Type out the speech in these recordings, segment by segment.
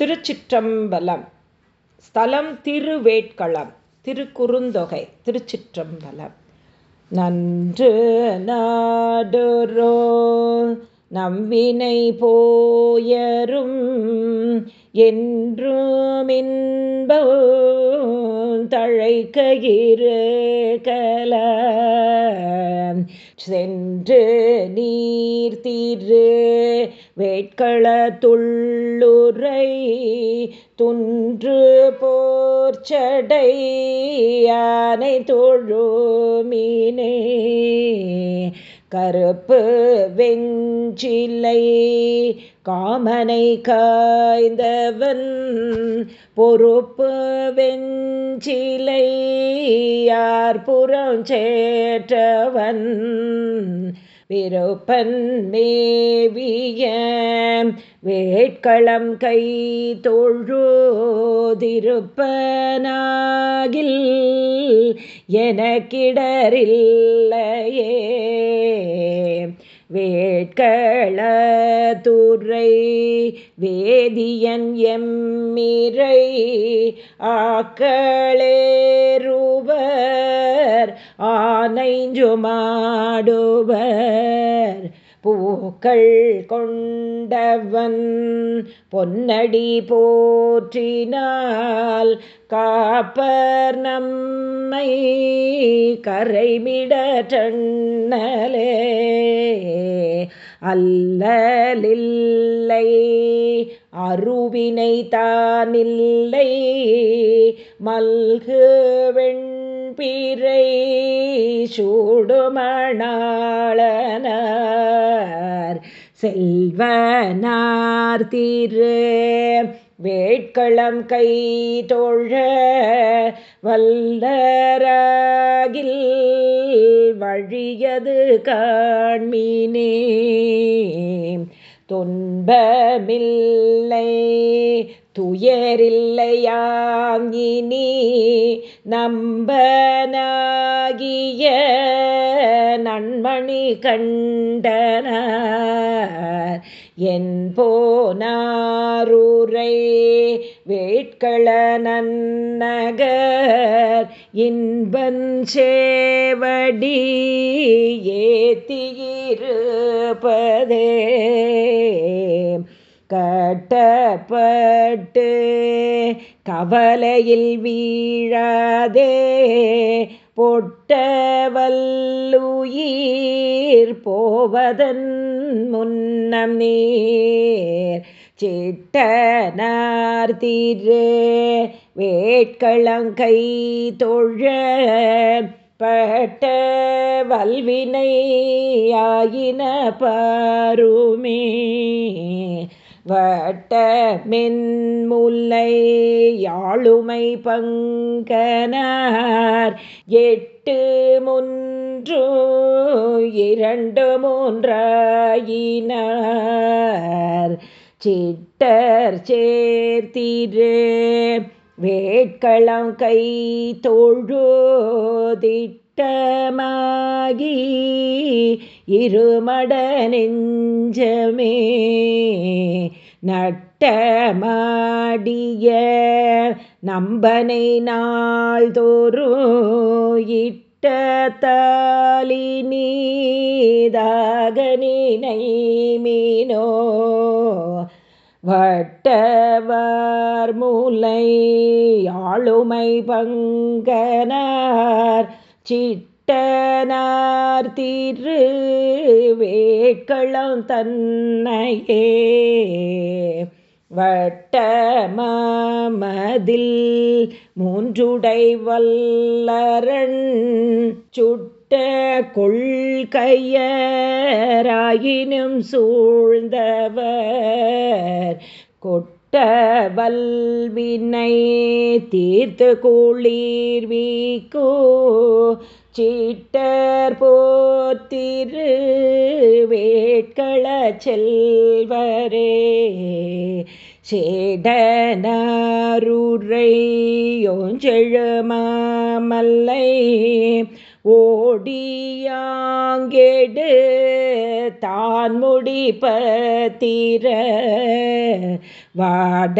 திருச்சிற்றம்பலம். ஸ்தலம் திருவேட்களம் திருக்குறுந்தொகை திருச்சிற்றம்பலம். நன்று நாடொரோ நம்வினை போயரும் என்றுமின்ப தழைக்கயிறு கல. சென்று நீர் தீர்வு வேட்கள துள்ளுரை துன்று போர்ச்சடை யானை தொழுமீனே கருப்பு வெஞ்சிலை காமனை காய்ந்தவன் பொறுப்பு வெஞ்சிலை யார் புறம் சேற்றவன் விருப்பன் வேட்களம் கை தொழுதிருப்பனாகில் எனக்கிடரில்லையே. வேட்கள துறை வேதியன் எம்மிரை ஆக்களேருவர் ஆ ஆனைஞ்சுமாடுவர். பூக்கள் கொண்டவன் பொன்னடி போற்றினால் காப்பர் நம்மை கரைமிட அல்லலில்லை அருவினை தானில்லை மல்கு வெண்பிரை சூடுமணாளனார் செல்வனார் திரு வேட்களம் கை தோழ வல்லராகில் வழியது காண்மீனே துன்பமில்லை துயரில்லையாங்கினி நம்பனாகிய நன்மணி கண்டனார். என் போனாரூரை வேட்கள நன்னகர் இன்பஞ்சேவடி ஏத்தியிருப்பதே. கட்டப்பட்டு கவலையில் வீழாதே. பொட்டவல்லுயிர் போவதன் முன்னம் நீர் சிட்டனார் திரு. வேட்களங்கை தொழ பட்ட வல்வினை ஆயின பாருமே. வட்ட மென்முல்லை யாழுமை பங்கனார். எட்டு மூன்று இரண்டு மூன்றாயினார். சிட்டர் சேர்த்திரே வேட்களம் கை தோழோதிட்டமாகி இருமட நெஞ்சமே நட்டமாடிய நம்பனை நாள்தோறும் இட்ட தாலி நீதாக நினை மீனோ வட்டவர் மூலை ஆளுமை பங்கனார் சிட்டனார் திரு வேக்களம் தன்னையே. வட்டமதில் மூன்றுடை வல்லரண் சுட் கொட்ட கொள்கையராயினும் சூழ்ந்தவர். கொட்ட வல்வினை தீர்த்து குளிர் வீக்கோ. சீட்டர் போத்திரு வேட்கள செல்வரே. சேடனாருரை யோஞ்செழு ஓடியாங்கேடு தான் முடிப்பத்திர வாட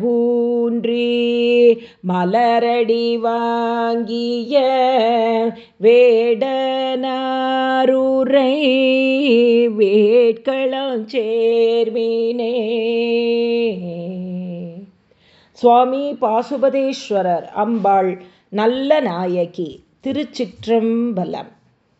ஊன்றி மலரடி வாங்கிய வேடனாரூரை வேட்களம் சேர்மீனே. சுவாமி பாசுபதேஸ்வரர் அம்பாள் நல்ல நாயகி. திருச்சிற்றம்பலம்.